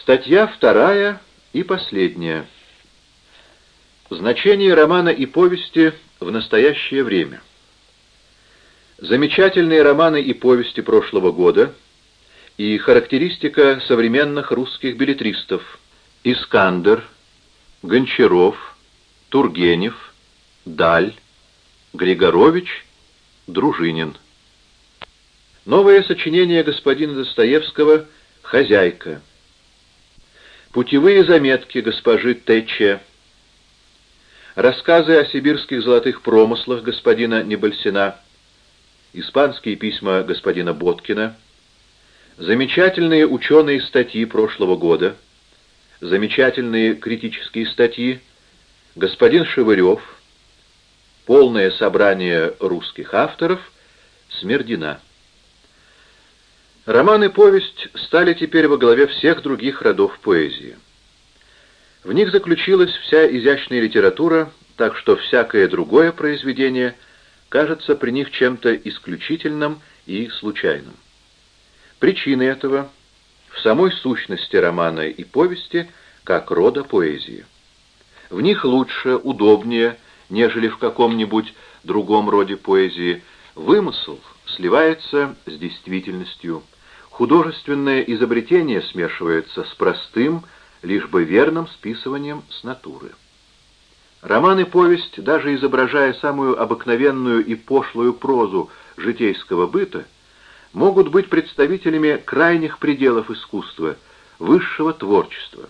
Статья вторая и последняя. Значение романа и повести в настоящее время. Замечательные романы и повести прошлого года и характеристика современных русских билетристов Искандер, Гончаров, Тургенев, Даль, Григорович, Дружинин. Новое сочинение господина Достоевского «Хозяйка». Путевые заметки госпожи Т.Ч. Рассказы о сибирских золотых промыслах господина Небольсина. Испанские письма господина Боткина. Замечательные ученые статьи прошлого года. Замечательные критические статьи. Господин Шевырев. Полное собрание русских авторов. Смердина. Роман и повесть стали теперь во главе всех других родов поэзии. В них заключилась вся изящная литература, так что всякое другое произведение кажется при них чем-то исключительным и случайным. Причины этого в самой сущности романа и повести как рода поэзии. В них лучше, удобнее, нежели в каком-нибудь другом роде поэзии, вымысл сливается с действительностью, Художественное изобретение смешивается с простым, лишь бы верным списыванием с натуры. Роман и повесть, даже изображая самую обыкновенную и пошлую прозу житейского быта, могут быть представителями крайних пределов искусства, высшего творчества.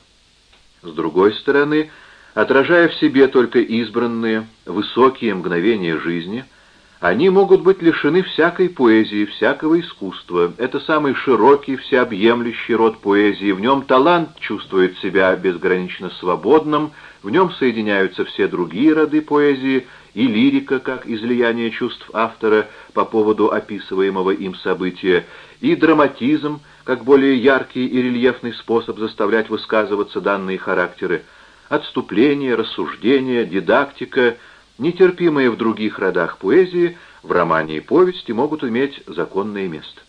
С другой стороны, отражая в себе только избранные, высокие мгновения жизни – они могут быть лишены всякой поэзии, всякого искусства. Это самый широкий, всеобъемлющий род поэзии. В нем талант чувствует себя безгранично свободным, в нем соединяются все другие роды поэзии, и лирика, как излияние чувств автора по поводу описываемого им события, и драматизм, как более яркий и рельефный способ заставлять высказываться данные характеры, отступление, рассуждение, дидактика — нетерпимые в других родах поэзии, в романе и повести могут иметь законное место.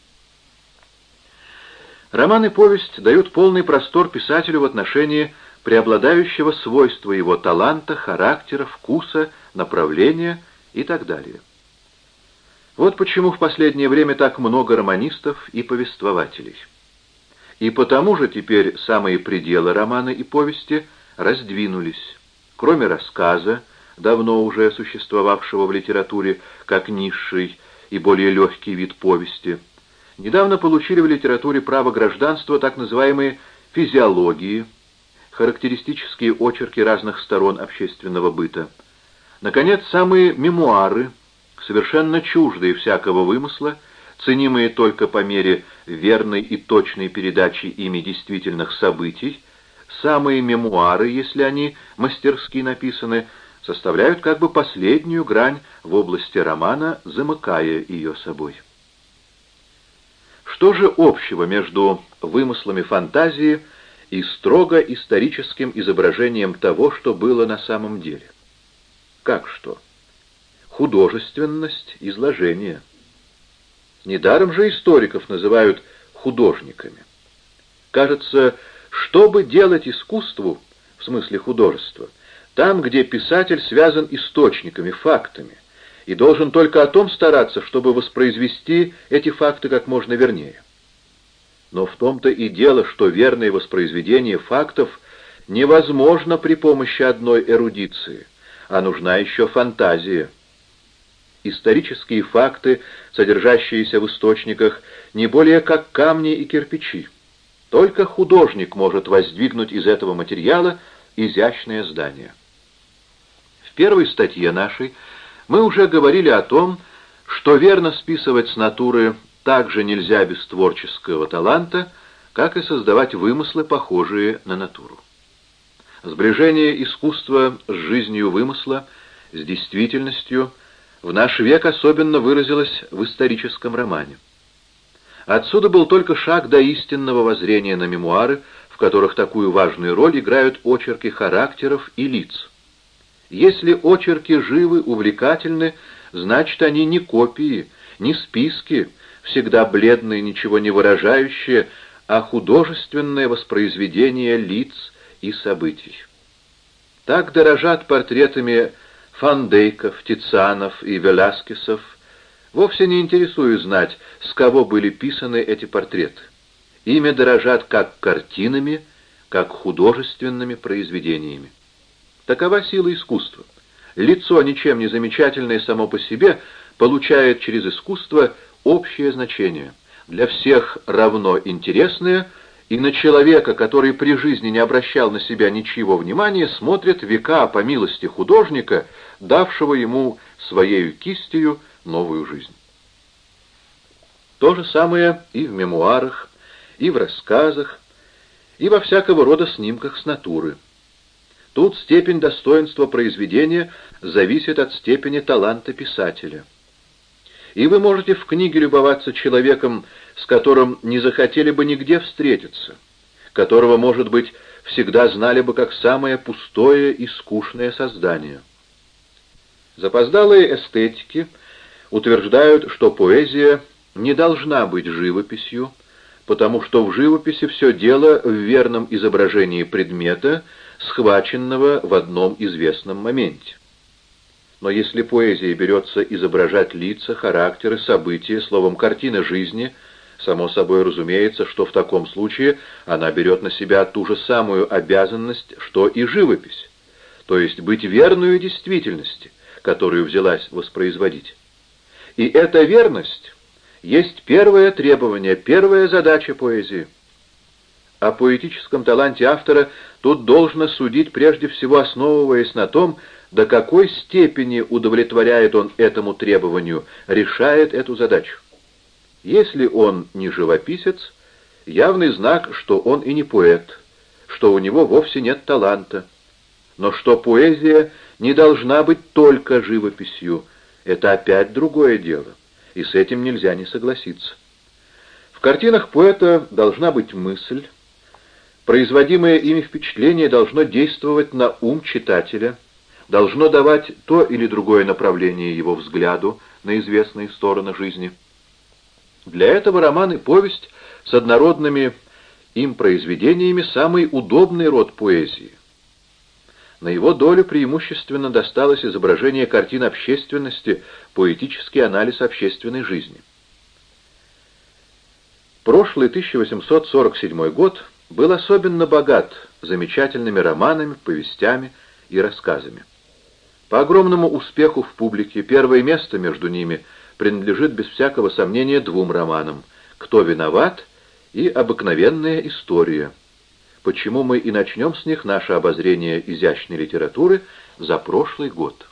Роман и повесть дают полный простор писателю в отношении преобладающего свойства его таланта, характера, вкуса, направления и так далее. Вот почему в последнее время так много романистов и повествователей. И потому же теперь самые пределы романа и повести раздвинулись. Кроме рассказа, давно уже существовавшего в литературе как низший и более легкий вид повести, недавно получили в литературе право гражданства так называемые физиологии, характеристические очерки разных сторон общественного быта. Наконец, самые мемуары, совершенно чуждые всякого вымысла, ценимые только по мере верной и точной передачи ими действительных событий, самые мемуары, если они мастерски написаны, составляют как бы последнюю грань в области романа, замыкая ее собой. Что же общего между вымыслами фантазии и строго историческим изображением того, что было на самом деле? Как что? Художественность изложения. Недаром же историков называют художниками. Кажется, чтобы делать искусству, в смысле художества, там, где писатель связан источниками, фактами, и должен только о том стараться, чтобы воспроизвести эти факты как можно вернее. Но в том-то и дело, что верное воспроизведение фактов невозможно при помощи одной эрудиции, а нужна еще фантазия. Исторические факты, содержащиеся в источниках, не более как камни и кирпичи. Только художник может воздвигнуть из этого материала изящное здание первой статье нашей мы уже говорили о том, что верно списывать с натуры также нельзя без творческого таланта, как и создавать вымыслы, похожие на натуру. Сближение искусства с жизнью вымысла, с действительностью, в наш век особенно выразилось в историческом романе. Отсюда был только шаг до истинного воззрения на мемуары, в которых такую важную роль играют очерки характеров и лиц. Если очерки живы, увлекательны, значит, они не копии, не списки, всегда бледные, ничего не выражающие, а художественное воспроизведение лиц и событий. Так дорожат портретами Фандейков, Тицианов и Веласкесов, вовсе не интересует знать, с кого были писаны эти портреты. Ими дорожат как картинами, как художественными произведениями. Такова сила искусства. Лицо, ничем не замечательное само по себе, получает через искусство общее значение, для всех равно интересное, и на человека, который при жизни не обращал на себя ничего внимания, смотрят века по милости художника, давшего ему своею кистью новую жизнь. То же самое и в мемуарах, и в рассказах, и во всякого рода снимках с натуры. Тут степень достоинства произведения зависит от степени таланта писателя. И вы можете в книге любоваться человеком, с которым не захотели бы нигде встретиться, которого, может быть, всегда знали бы как самое пустое и скучное создание. Запоздалые эстетики утверждают, что поэзия не должна быть живописью, потому что в живописи все дело в верном изображении предмета, схваченного в одном известном моменте. Но если поэзия берется изображать лица, характеры, события, словом, картины жизни, само собой разумеется, что в таком случае она берет на себя ту же самую обязанность, что и живопись, то есть быть верную действительности, которую взялась воспроизводить. И эта верность есть первое требование, первая задача поэзии. О поэтическом таланте автора тут должно судить прежде всего основываясь на том, до какой степени удовлетворяет он этому требованию, решает эту задачу. Если он не живописец, явный знак, что он и не поэт, что у него вовсе нет таланта. Но что поэзия не должна быть только живописью, это опять другое дело и с этим нельзя не согласиться. В картинах поэта должна быть мысль, производимое ими впечатление должно действовать на ум читателя, должно давать то или другое направление его взгляду на известные стороны жизни. Для этого роман и повесть с однородными им произведениями самый удобный род поэзии. На его долю преимущественно досталось изображение картин общественности, поэтический анализ общественной жизни. Прошлый 1847 год был особенно богат замечательными романами, повестями и рассказами. По огромному успеху в публике первое место между ними принадлежит без всякого сомнения двум романам «Кто виноват» и «Обыкновенная история», почему мы и начнем с них наше обозрение изящной литературы за прошлый год.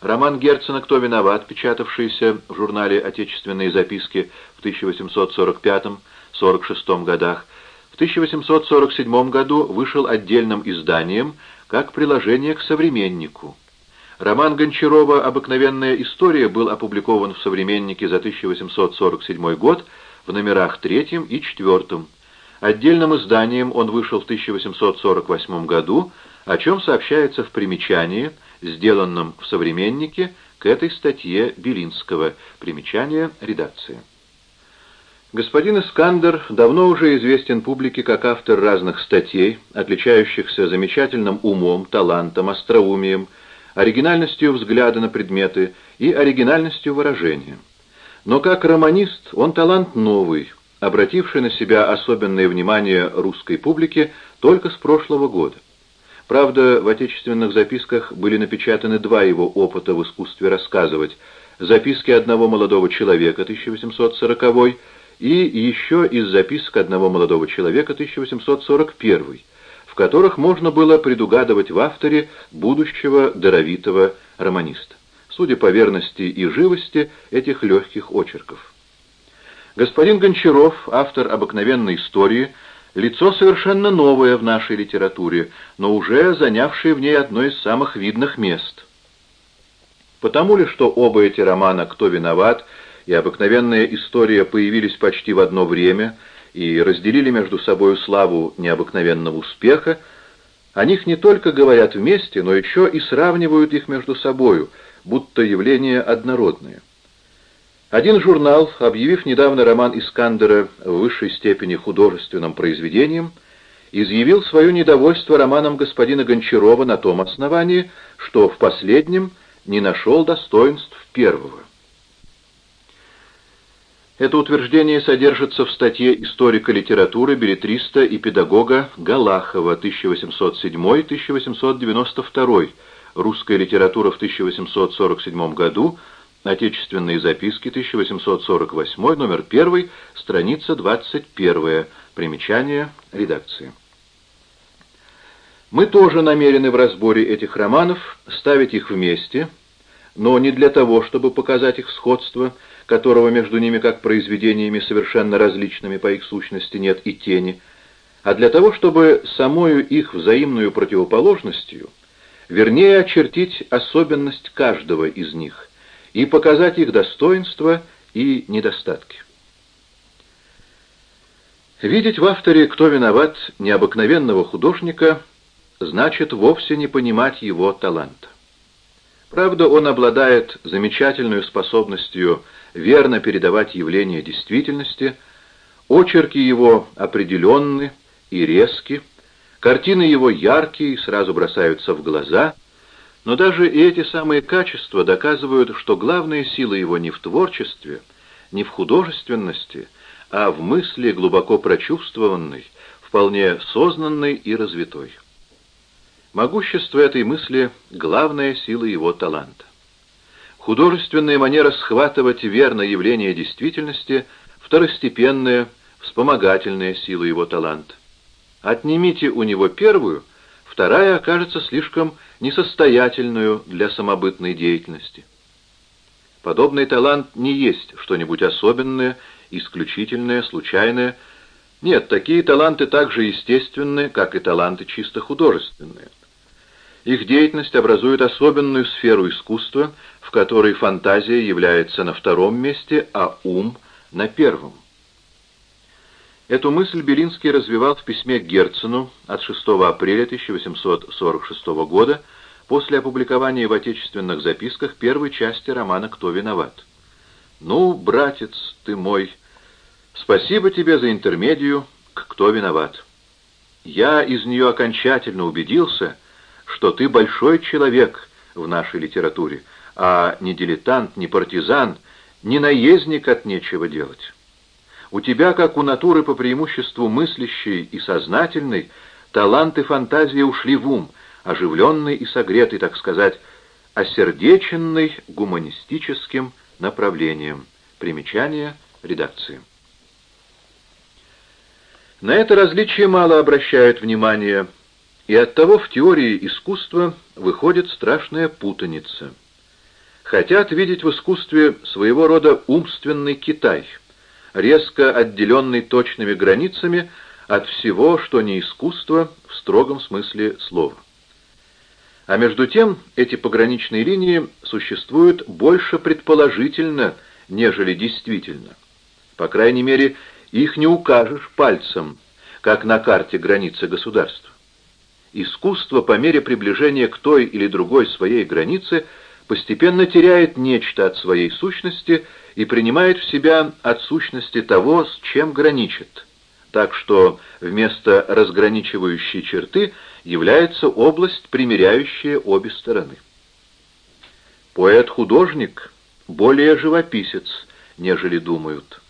Роман Герцена «Кто виноват», печатавшийся в журнале «Отечественные записки» в 1845-46 годах, в 1847 году вышел отдельным изданием как приложение к «Современнику». Роман Гончарова «Обыкновенная история» был опубликован в «Современнике» за 1847 год в номерах третьем и четвертом. Отдельным изданием он вышел в 1848 году, о чем сообщается в примечании, сделанном в «Современнике» к этой статье Белинского. Примечание редакции. Господин Искандер давно уже известен публике как автор разных статей, отличающихся замечательным умом, талантом, остроумием, оригинальностью взгляда на предметы и оригинальностью выражения. Но как романист он талант новый – обративший на себя особенное внимание русской публики только с прошлого года. Правда, в отечественных записках были напечатаны два его опыта в искусстве рассказывать. Записки одного молодого человека 1840 и еще из записок одного молодого человека 1841, в которых можно было предугадывать в авторе будущего даровитого романиста, судя по верности и живости этих легких очерков. Господин Гончаров, автор обыкновенной истории, лицо совершенно новое в нашей литературе, но уже занявшее в ней одно из самых видных мест. Потому ли, что оба эти романа «Кто виноват» и «Обыкновенная история» появились почти в одно время и разделили между собой славу необыкновенного успеха, о них не только говорят вместе, но еще и сравнивают их между собою, будто явления однородные. Один журнал, объявив недавно роман Искандера в высшей степени художественным произведением, изъявил свое недовольство романом господина Гончарова на том основании, что в последнем не нашел достоинств первого. Это утверждение содержится в статье историка литературы, билетриста и педагога Галахова 1807-1892, русская литература в 1847 году, Отечественные записки, 1848, номер 1, страница 21, примечание редакции. Мы тоже намерены в разборе этих романов ставить их вместе, но не для того, чтобы показать их сходство, которого между ними как произведениями совершенно различными по их сущности нет и тени, а для того, чтобы самою их взаимную противоположностью, вернее очертить особенность каждого из них и показать их достоинства и недостатки. Видеть в авторе, кто виноват, необыкновенного художника, значит вовсе не понимать его таланта. Правда, он обладает замечательной способностью верно передавать явления действительности, очерки его определенны и резки, картины его яркие и сразу бросаются в глаза, но даже и эти самые качества доказывают, что главная сила его не в творчестве, не в художественности, а в мысли глубоко прочувствованной, вполне сознанной и развитой. Могущество этой мысли — главная сила его таланта. Художественная манера схватывать верно явление действительности — второстепенная, вспомогательная сила его таланта. Отнимите у него первую, вторая окажется слишком несостоятельную для самобытной деятельности. Подобный талант не есть что-нибудь особенное, исключительное, случайное. Нет, такие таланты так же естественны, как и таланты чисто художественные. Их деятельность образует особенную сферу искусства, в которой фантазия является на втором месте, а ум — на первом. Эту мысль Белинский развивал в письме Герцену от 6 апреля 1846 года после опубликования в отечественных записках первой части романа «Кто виноват?». «Ну, братец ты мой, спасибо тебе за интермедию к «Кто виноват?». Я из нее окончательно убедился, что ты большой человек в нашей литературе, а не дилетант, не партизан, не наездник от нечего делать. У тебя, как у натуры по преимуществу мыслящей и сознательной, талант и фантазия ушли в ум, оживленный и согретый, так сказать, осердеченный гуманистическим направлением. Примечание редакции. На это различие мало обращают внимание и оттого в теории искусства выходит страшная путаница. Хотят видеть в искусстве своего рода умственный Китай, резко отделенный точными границами от всего, что не искусство в строгом смысле слова. А между тем эти пограничные линии существуют больше предположительно, нежели действительно. По крайней мере, их не укажешь пальцем, как на карте границы государства искусство по мере приближения к той или другой своей границе постепенно теряет нечто от своей сущности и принимает в себя от сущности того, с чем граничит. Так что вместо разграничивающей черты является область, примиряющая обе стороны. Поэт-художник более живописец, нежели думают.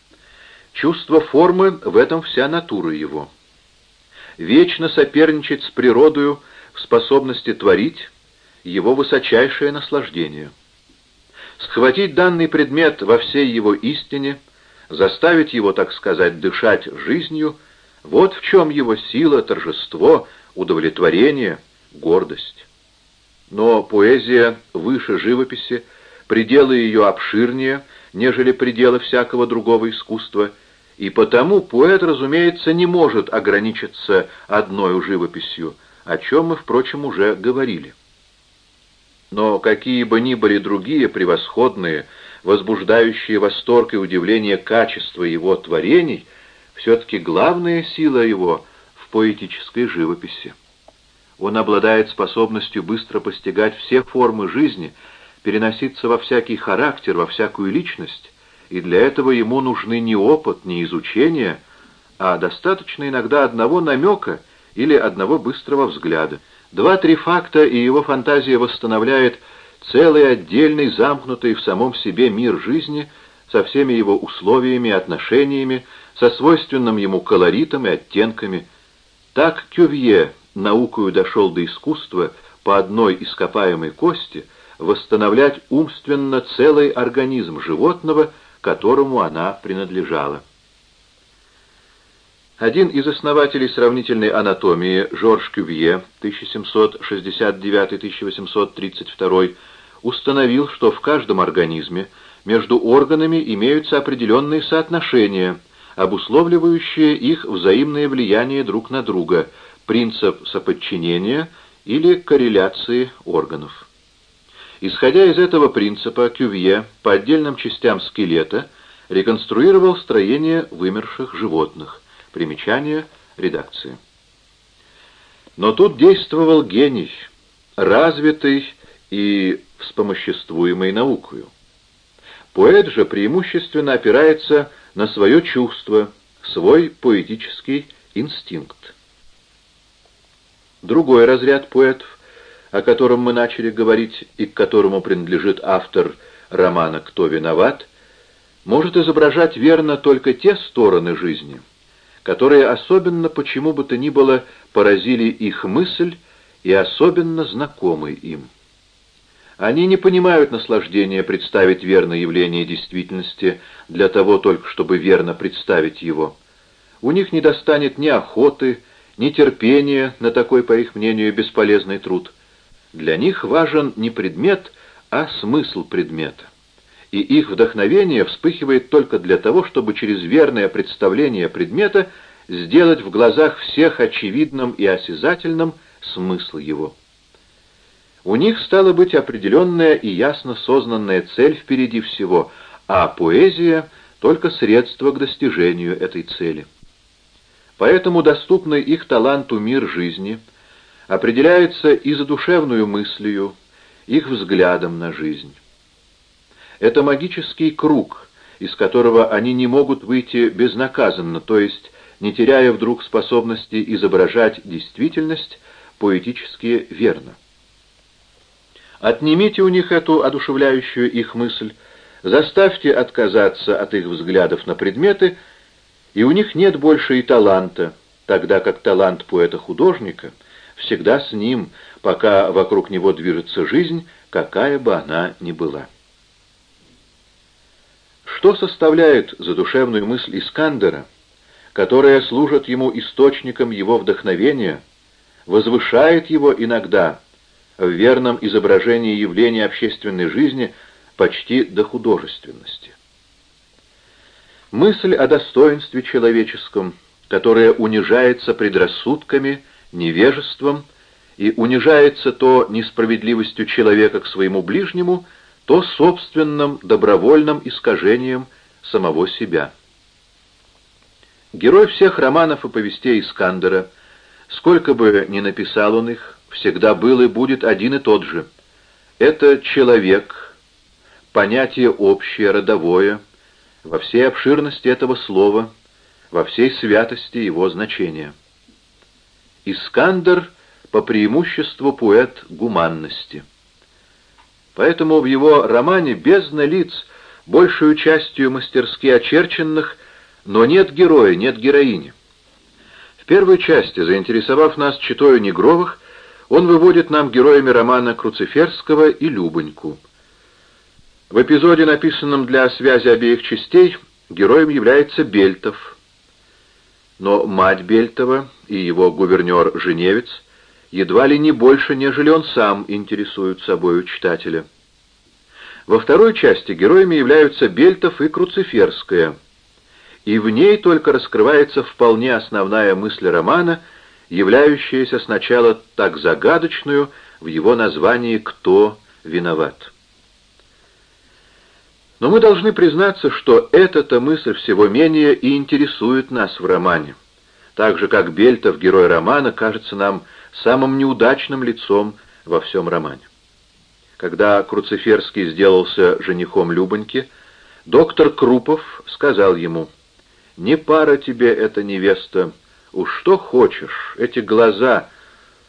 Чувство формы — в этом вся натура его вечно соперничать с природою в способности творить его высочайшее наслаждение. Схватить данный предмет во всей его истине, заставить его, так сказать, дышать жизнью, вот в чем его сила, торжество, удовлетворение, гордость. Но поэзия выше живописи, пределы ее обширнее, нежели пределы всякого другого искусства — и потому поэт, разумеется, не может ограничиться одной живописью, о чем мы, впрочем, уже говорили. Но какие бы ни были другие превосходные, возбуждающие восторг и удивление качества его творений, все-таки главная сила его в поэтической живописи. Он обладает способностью быстро постигать все формы жизни, переноситься во всякий характер, во всякую личность, и для этого ему нужны не опыт, не изучение, а достаточно иногда одного намека или одного быстрого взгляда. Два-три факта, и его фантазия восстановляет целый отдельный, замкнутый в самом себе мир жизни со всеми его условиями отношениями, со свойственным ему колоритом и оттенками. Так Кювье наукою дошел до искусства по одной ископаемой кости восстановлять умственно целый организм животного, которому она принадлежала. Один из основателей сравнительной анатомии, Жорж Кювье, 1769-1832, установил, что в каждом организме между органами имеются определенные соотношения, обусловливающие их взаимное влияние друг на друга, принцип соподчинения или корреляции органов. Исходя из этого принципа, Кювье по отдельным частям скелета реконструировал строение вымерших животных. Примечание редакции. Но тут действовал гений, развитый и вспомоществуемый наукою. Поэт же преимущественно опирается на свое чувство, свой поэтический инстинкт. Другой разряд поэтов, о котором мы начали говорить и к которому принадлежит автор романа «Кто виноват», может изображать верно только те стороны жизни – которые особенно почему бы то ни было поразили их мысль и особенно знакомы им. Они не понимают наслаждения представить верное явление действительности для того только, чтобы верно представить его. У них не достанет ни охоты, ни терпения на такой, по их мнению, бесполезный труд. Для них важен не предмет, а смысл предмета и их вдохновение вспыхивает только для того, чтобы через верное представление предмета сделать в глазах всех очевидным и осязательным смысл его. У них стала быть определенная и ясно сознанная цель впереди всего, а поэзия — только средство к достижению этой цели. Поэтому доступный их таланту мир жизни определяется и задушевную мыслью, их взглядом на жизнь. Это магический круг, из которого они не могут выйти безнаказанно, то есть не теряя вдруг способности изображать действительность поэтически верно. Отнимите у них эту одушевляющую их мысль, заставьте отказаться от их взглядов на предметы, и у них нет больше и таланта, тогда как талант поэта-художника всегда с ним, пока вокруг него движется жизнь, какая бы она ни была. Что составляет задушевную мысль Искандера, которая служит ему источником его вдохновения, возвышает его иногда в верном изображении явления общественной жизни почти до художественности? Мысль о достоинстве человеческом, которая унижается предрассудками, невежеством и унижается то несправедливостью человека к своему ближнему – то собственным добровольным искажением самого себя. Герой всех романов и повестей Искандера, сколько бы ни написал он их, всегда был и будет один и тот же. Это человек, понятие общее, родовое, во всей обширности этого слова, во всей святости его значения. Искандер по преимуществу поэт гуманности. Поэтому в его романе бездна лиц, большую частью мастерски очерченных, но нет героя, нет героини. В первой части, заинтересовав нас читою Негровых, он выводит нам героями романа Круциферского и Любоньку. В эпизоде, написанном для связи обеих частей, героем является Бельтов. Но мать Бельтова и его гувернер Женевец – едва ли не больше, нежели он сам интересует собою читателя. Во второй части героями являются Бельтов и Круциферская, и в ней только раскрывается вполне основная мысль романа, являющаяся сначала так загадочную в его названии «Кто виноват?». Но мы должны признаться, что эта-то мысль всего менее и интересует нас в романе, так же как Бельтов, герой романа, кажется нам самым неудачным лицом во всем романе. Когда Круциферский сделался женихом Любоньки, Доктор Крупов сказал ему, «Не пара тебе эта невеста, уж что хочешь, эти глаза,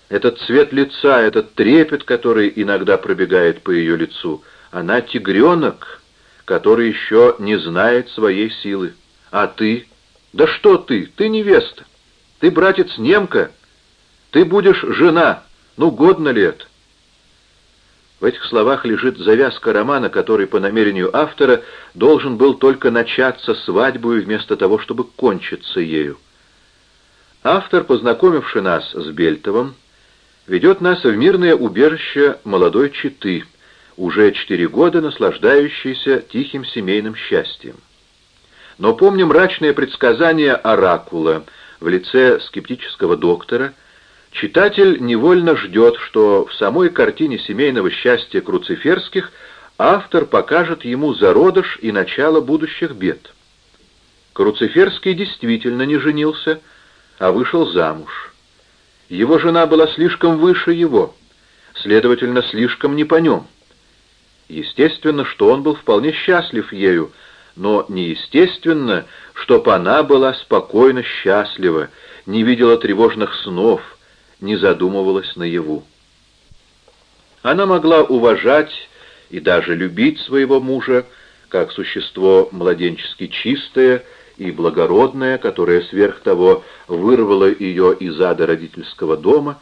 этот цвет лица, этот трепет, который иногда пробегает по ее лицу, она тигренок, который еще не знает своей силы. А ты? Да что ты? Ты невеста. Ты, братец, немка. Ты будешь жена. Ну, годно ли это?» В этих словах лежит завязка романа, который, по намерению автора, должен был только начаться свадьбой вместо того, чтобы кончиться ею. Автор, познакомивший нас с Бельтовым, ведет нас в мирное убежище молодой четы, уже четыре года наслаждающейся тихим семейным счастьем. Но помним мрачное предсказание Оракула в лице скептического доктора, читатель невольно ждет, что в самой картине семейного счастья Круциферских автор покажет ему зародыш и начало будущих бед. Круциферский действительно не женился, а вышел замуж. Его жена была слишком выше его, следовательно, слишком не по нем. Естественно, что он был вполне счастлив ею, но неестественно, чтоб она была спокойно счастлива, не видела тревожных снов, не задумывалась наяву. Она могла уважать и даже любить своего мужа, как существо младенчески чистое и благородное, которое сверх того вырвало ее из ада родительского дома.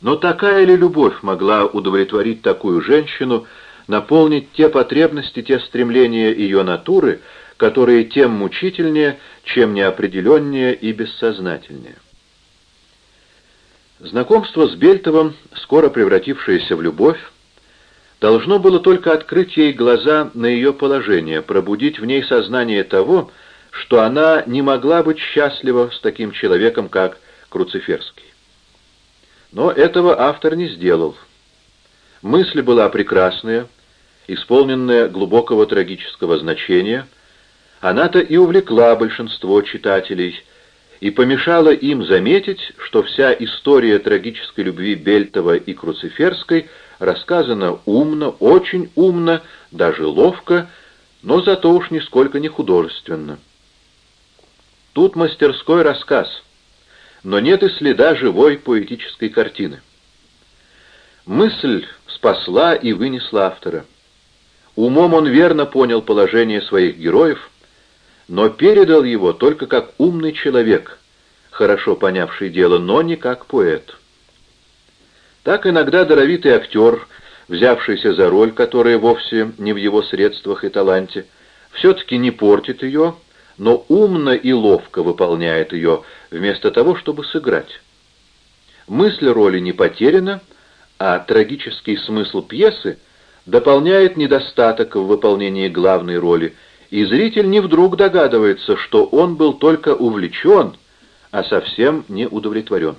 Но такая ли любовь могла удовлетворить такую женщину, наполнить те потребности, те стремления ее натуры, которые тем мучительнее, чем неопределеннее и бессознательнее. Знакомство с Бельтовым, скоро превратившееся в любовь, должно было только открыть ей глаза на ее положение, пробудить в ней сознание того, что она не могла быть счастлива с таким человеком, как Круциферский. Но этого автор не сделал. Мысль была прекрасная, исполненная глубокого трагического значения, она-то и увлекла большинство читателей и помешала им заметить, что вся история трагической любви Бельтова и Круциферской рассказана умно, очень умно, даже ловко, но зато уж нисколько не художественно. Тут мастерской рассказ, но нет и следа живой поэтической картины. Мысль спасла и вынесла автора. Умом он верно понял положение своих героев, но передал его только как умный человек, хорошо понявший дело, но не как поэт. Так иногда даровитый актер, взявшийся за роль, которая вовсе не в его средствах и таланте, все-таки не портит ее, но умно и ловко выполняет ее, вместо того, чтобы сыграть. Мысль роли не потеряна, а трагический смысл пьесы — дополняет недостаток в выполнении главной роли, и зритель не вдруг догадывается, что он был только увлечен, а совсем не удовлетворен.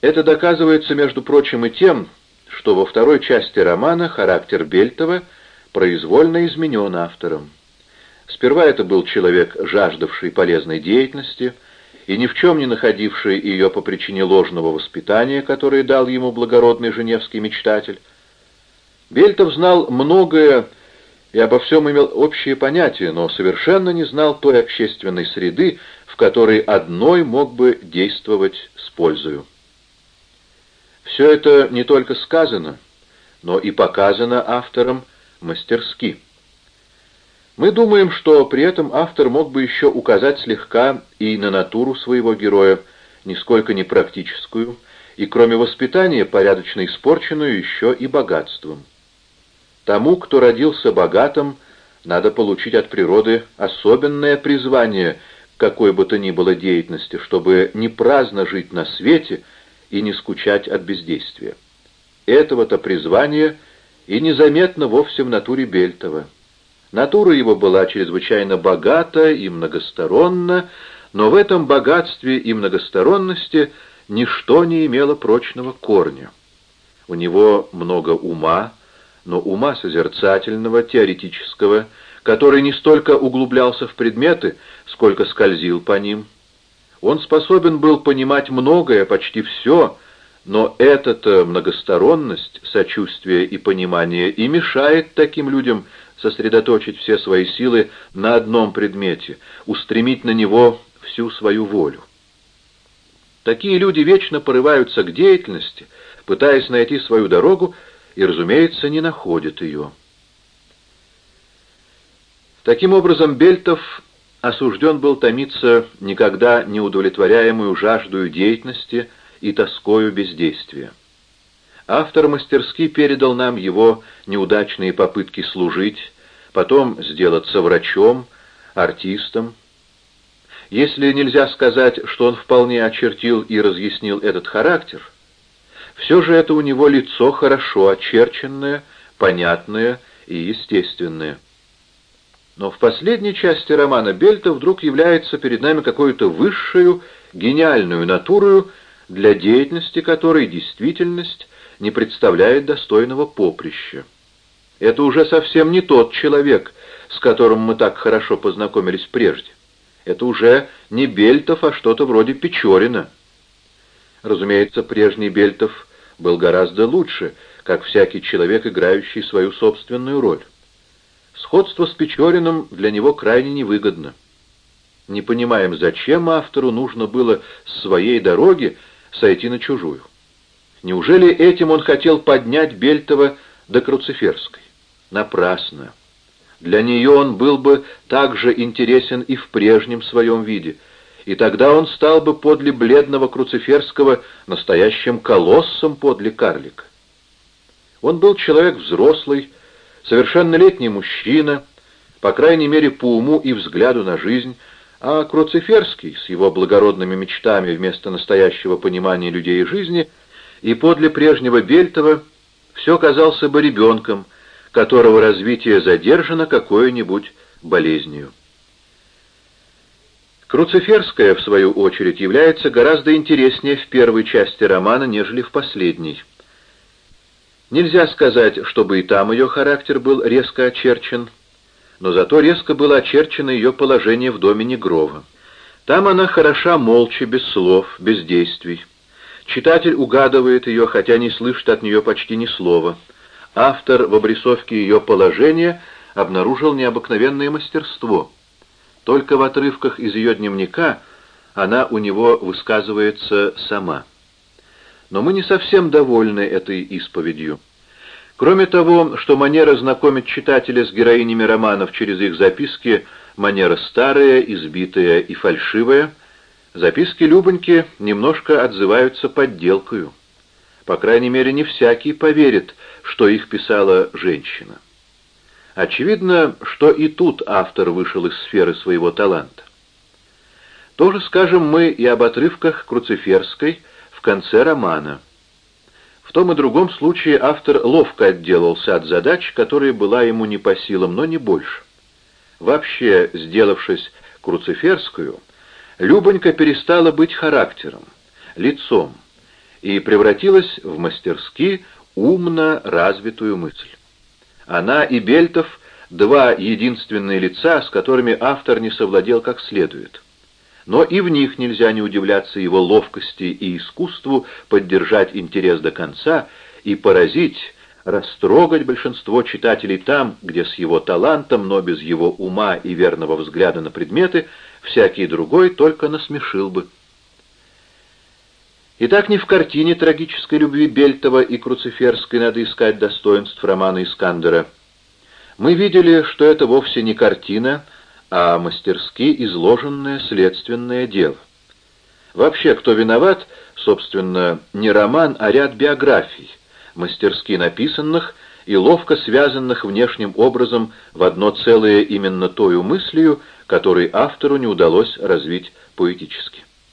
Это доказывается, между прочим, и тем, что во второй части романа характер Бельтова произвольно изменен автором. Сперва это был человек, жаждавший полезной деятельности и ни в чем не находивший ее по причине ложного воспитания, которое дал ему благородный женевский мечтатель, Бельтов знал многое и обо всем имел общее понятие, но совершенно не знал той общественной среды, в которой одной мог бы действовать с пользою. Все это не только сказано, но и показано автором мастерски. Мы думаем, что при этом автор мог бы еще указать слегка и на натуру своего героя, нисколько не практическую, и кроме воспитания порядочно испорченную еще и богатством. Тому, кто родился богатым, надо получить от природы особенное призвание какой бы то ни было деятельности, чтобы не праздно жить на свете и не скучать от бездействия. Этого-то призвания и незаметно вовсе в натуре Бельтова. Натура его была чрезвычайно богата и многосторонна, но в этом богатстве и многосторонности ничто не имело прочного корня. У него много ума, но ума созерцательного, теоретического, который не столько углублялся в предметы, сколько скользил по ним. Он способен был понимать многое, почти все, но эта-то многосторонность, сочувствие и понимание и мешает таким людям сосредоточить все свои силы на одном предмете, устремить на него всю свою волю. Такие люди вечно порываются к деятельности, пытаясь найти свою дорогу, и, разумеется, не находят ее. Таким образом, Бельтов осужден был томиться никогда не удовлетворяемую жаждую деятельности и тоскою бездействия. Автор мастерски передал нам его неудачные попытки служить, потом сделаться врачом, артистом. Если нельзя сказать, что он вполне очертил и разъяснил этот характер, все же это у него лицо хорошо очерченное, понятное и естественное. Но в последней части романа Бельта вдруг является перед нами какой-то высшую, гениальную натурою, для деятельности которой действительность не представляет достойного поприща. Это уже совсем не тот человек, с которым мы так хорошо познакомились прежде. Это уже не Бельтов, а что-то вроде Печорина. Разумеется, прежний Бельтов был гораздо лучше, как всякий человек, играющий свою собственную роль. Сходство с Печориным для него крайне невыгодно. Не понимаем, зачем автору нужно было с своей дороги сойти на чужую. Неужели этим он хотел поднять Бельтова до Круциферской? Напрасно. Для нее он был бы также интересен и в прежнем своем виде, и тогда он стал бы подле бледного Круциферского настоящим колоссом подле карлика. Он был человек взрослый, совершеннолетний мужчина, по крайней мере по уму и взгляду на жизнь, а Круциферский с его благородными мечтами вместо настоящего понимания людей и жизни и подле прежнего Бельтова все казался бы ребенком, которого развитие задержано какой-нибудь болезнью. Круциферская, в свою очередь, является гораздо интереснее в первой части романа, нежели в последней. Нельзя сказать, чтобы и там ее характер был резко очерчен, но зато резко было очерчено ее положение в доме Негрова. Там она хороша молча, без слов, без действий. Читатель угадывает ее, хотя не слышит от нее почти ни слова. Автор в обрисовке ее положения обнаружил необыкновенное мастерство. Только в отрывках из ее дневника она у него высказывается сама. Но мы не совсем довольны этой исповедью. Кроме того, что манера знакомить читателя с героинями романов через их записки манера старая, избитая и фальшивая, записки Любоньки немножко отзываются подделкою. По крайней мере, не всякий поверит, что их писала женщина. Очевидно, что и тут автор вышел из сферы своего таланта. То же скажем мы и об отрывках Круциферской в конце романа. В том и другом случае автор ловко отделался от задач, которая была ему не по силам, но не больше. Вообще, сделавшись Круциферскую, Любонька перестала быть характером, лицом, и превратилась в мастерски умно развитую мысль. Она и Бельтов — два единственные лица, с которыми автор не совладел как следует но и в них нельзя не удивляться его ловкости и искусству поддержать интерес до конца и поразить, растрогать большинство читателей там, где с его талантом, но без его ума и верного взгляда на предметы, всякий другой только насмешил бы. Итак, не в картине трагической любви Бельтова и Круциферской надо искать достоинств романа Искандера. Мы видели, что это вовсе не картина, а мастерски изложенное следственное дело. Вообще, кто виноват, собственно, не роман, а ряд биографий, мастерски написанных и ловко связанных внешним образом в одно целое именно той мыслью, которой автору не удалось развить поэтически.